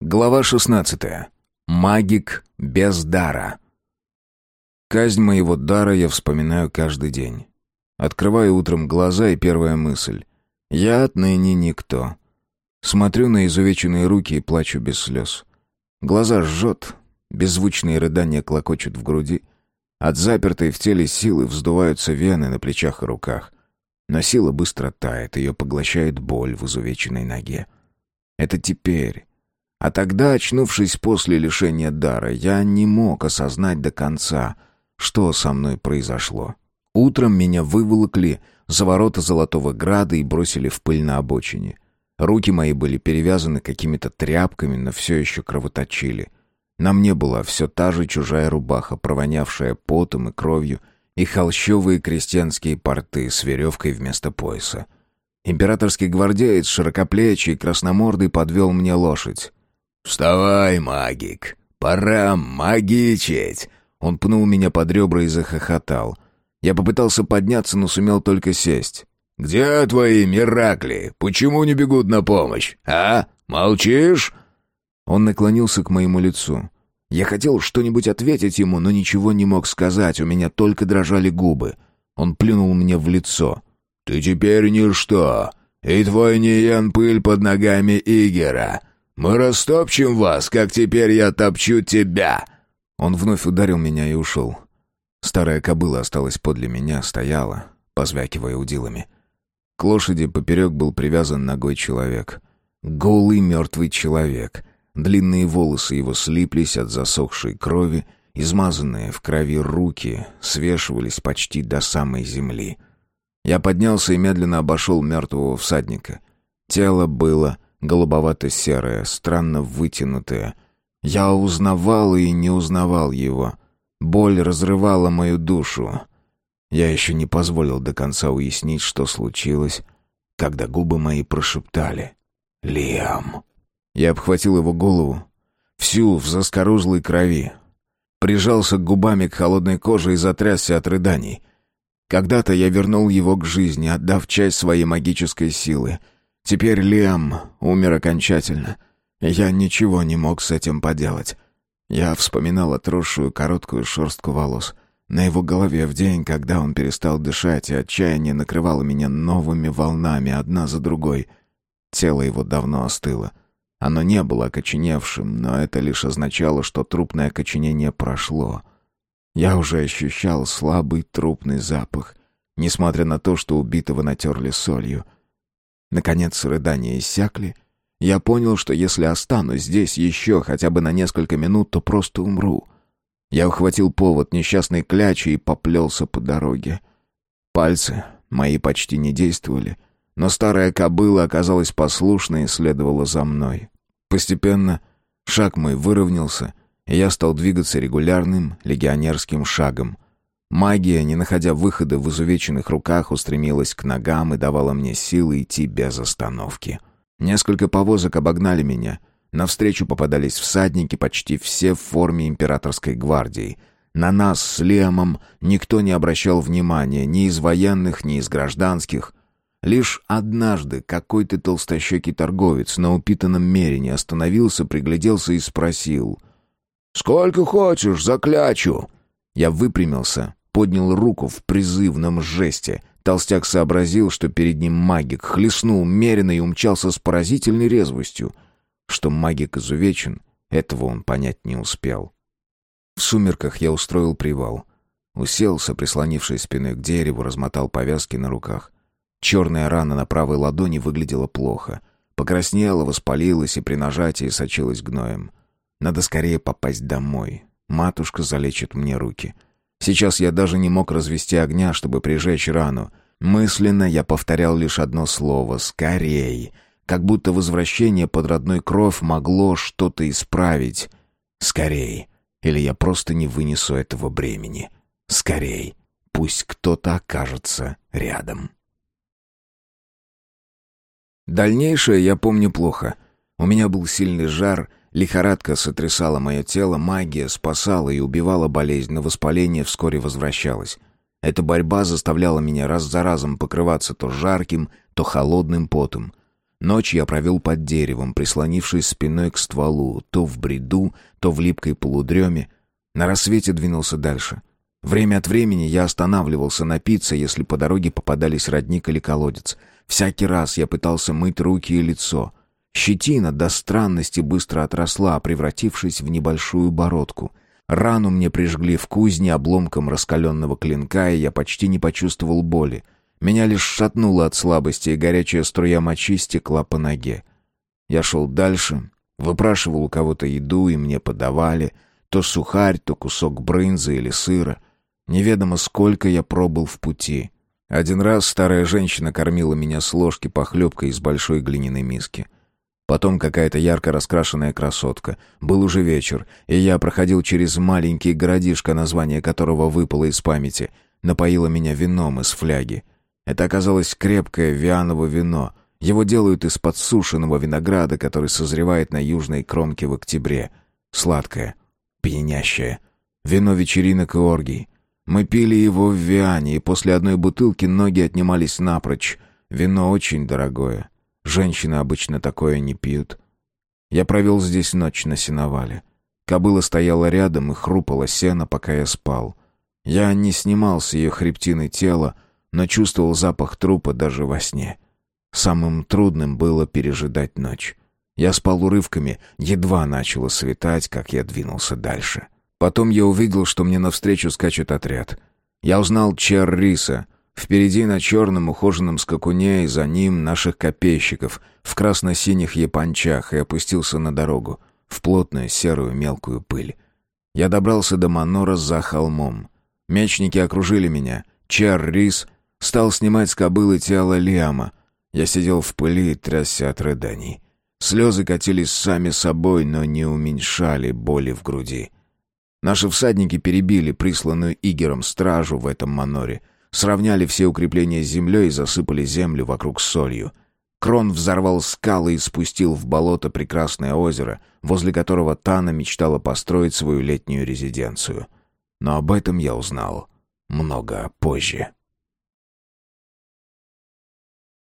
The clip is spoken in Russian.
Глава 16. Магик без дара. Казнь моего дара я вспоминаю каждый день. Открываю утром глаза, и первая мысль. Я отныне никто. Смотрю на изувеченные руки и плачу без слез. Глаза жжет, беззвучные рыдания клокочут в груди. От запертой в теле силы вздуваются вены на плечах и руках. Но сила быстро тает, ее поглощает боль в изувеченной ноге. Это теперь а тогда, очнувшись после лишения дара, я не мог осознать до конца, что со мной произошло. Утром меня выволокли за ворота Золотого Града и бросили в пыль на обочине. Руки мои были перевязаны какими-то тряпками, но все еще кровоточили. На мне была все та же чужая рубаха, провонявшая потом и кровью, и холщовые крестьянские порты с веревкой вместо пояса. Императорский гвардеец, широкоплечий и красномордый, подвел мне лошадь. «Вставай, магик! Пора магичить!» Он пнул меня под ребра и захохотал. Я попытался подняться, но сумел только сесть. «Где твои миракли? Почему не бегут на помощь? А? Молчишь?» Он наклонился к моему лицу. Я хотел что-нибудь ответить ему, но ничего не мог сказать, у меня только дрожали губы. Он плюнул мне в лицо. «Ты теперь ничто, и твой Ниен пыль под ногами Игера. «Мы растопчем вас, как теперь я топчу тебя!» Он вновь ударил меня и ушел. Старая кобыла осталась подле меня, стояла, позвякивая удилами. К лошади поперек был привязан ногой человек. Голый мертвый человек. Длинные волосы его слиплись от засохшей крови, измазанные в крови руки свешивались почти до самой земли. Я поднялся и медленно обошел мертвого всадника. Тело было голубовато-серое, странно вытянутое. Я узнавал и не узнавал его. Боль разрывала мою душу. Я еще не позволил до конца уяснить, что случилось, когда губы мои прошептали «Лиам». Я обхватил его голову, всю в заскорузлой крови. Прижался губами к холодной коже и затрясся от рыданий. Когда-то я вернул его к жизни, отдав часть своей магической силы — Теперь Лиам умер окончательно. Я ничего не мог с этим поделать. Я вспоминал отросшую короткую шерстку волос. На его голове в день, когда он перестал дышать, и отчаяние накрывало меня новыми волнами, одна за другой. Тело его давно остыло. Оно не было окоченевшим, но это лишь означало, что трупное окоченение прошло. Я уже ощущал слабый трупный запах, несмотря на то, что убитого натерли солью — Наконец рыдания иссякли. Я понял, что если останусь здесь еще хотя бы на несколько минут, то просто умру. Я ухватил повод несчастной клячи и поплелся по дороге. Пальцы мои почти не действовали, но старая кобыла оказалась послушной и следовала за мной. Постепенно шаг мой выровнялся, и я стал двигаться регулярным легионерским шагом — Магия, не находя выхода в изувеченных руках, устремилась к ногам и давала мне силы идти без остановки. Несколько повозок обогнали меня. Навстречу попадались всадники, почти все в форме императорской гвардии. На нас с Лемом никто не обращал внимания, ни из военных, ни из гражданских. Лишь однажды какой-то толстощекий торговец на упитанном мерине остановился, пригляделся и спросил. «Сколько хочешь за клячу?» Я выпрямился, поднял руку в призывном жесте. Толстяк сообразил, что перед ним магик, хлестнул меренно и умчался с поразительной резвостью. Что магик изувечен, этого он понять не успел. В сумерках я устроил привал. Уселся, прислонившись спиной к дереву, размотал повязки на руках. Черная рана на правой ладони выглядела плохо. Покраснела, воспалилась и при нажатии сочилась гноем. Надо скорее попасть домой. Матушка залечит мне руки. — Сейчас я даже не мог развести огня, чтобы прижечь рану. Мысленно я повторял лишь одно слово «скорей», как будто возвращение под родной кровь могло что-то исправить. «Скорей!» Или я просто не вынесу этого бремени. «Скорей!» Пусть кто-то окажется рядом. Дальнейшее я помню плохо. У меня был сильный жар, Лихорадка сотрясала мое тело, магия спасала и убивала болезнь, но воспаление вскоре возвращалось. Эта борьба заставляла меня раз за разом покрываться то жарким, то холодным потом. Ночь я провел под деревом, прислонившись спиной к стволу, то в бреду, то в липкой полудреме. На рассвете двинулся дальше. Время от времени я останавливался напиться, если по дороге попадались родник или колодец. Всякий раз я пытался мыть руки и лицо. Щетина до странности быстро отросла, превратившись в небольшую бородку. Рану мне прижгли в кузне обломком раскаленного клинка, и я почти не почувствовал боли. Меня лишь шатнуло от слабости, и горячая струя мочи стекла по ноге. Я шел дальше, выпрашивал у кого-то еду, и мне подавали то сухарь, то кусок брынзы или сыра. Неведомо сколько я пробыл в пути. Один раз старая женщина кормила меня с ложки похлебкой из большой глиняной миски. Потом какая-то ярко раскрашенная красотка. Был уже вечер, и я проходил через маленький городишко, название которого выпало из памяти. Напоила меня вином из фляги. Это оказалось крепкое вианово вино. Его делают из подсушенного винограда, который созревает на южной кромке в октябре. Сладкое, пьянящее. Вино вечеринок и оргий. Мы пили его в Виане, и после одной бутылки ноги отнимались напрочь. Вино очень дорогое. Женщины обычно такое не пьют. Я провел здесь ночь на сеновале. Кобыла стояла рядом и хрупала сено, пока я спал. Я не снимал с ее хребтины тела, но чувствовал запах трупа даже во сне. Самым трудным было пережидать ночь. Я спал урывками, едва начало светать, как я двинулся дальше. Потом я увидел, что мне навстречу скачет отряд. Я узнал Чер Риса — Впереди на черном ухоженном скакуне и за ним наших копейщиков в красно-синих япончах и опустился на дорогу, в плотную серую мелкую пыль. Я добрался до Манора за холмом. Мечники окружили меня. Чар Рис стал снимать с кобылы тело Лиама. Я сидел в пыли и трясся от рыданий. Слезы катились сами собой, но не уменьшали боли в груди. Наши всадники перебили присланную Игером стражу в этом маноре — Сравняли все укрепления с землей и засыпали землю вокруг солью. Крон взорвал скалы и спустил в болото прекрасное озеро, возле которого Тана мечтала построить свою летнюю резиденцию. Но об этом я узнал много позже.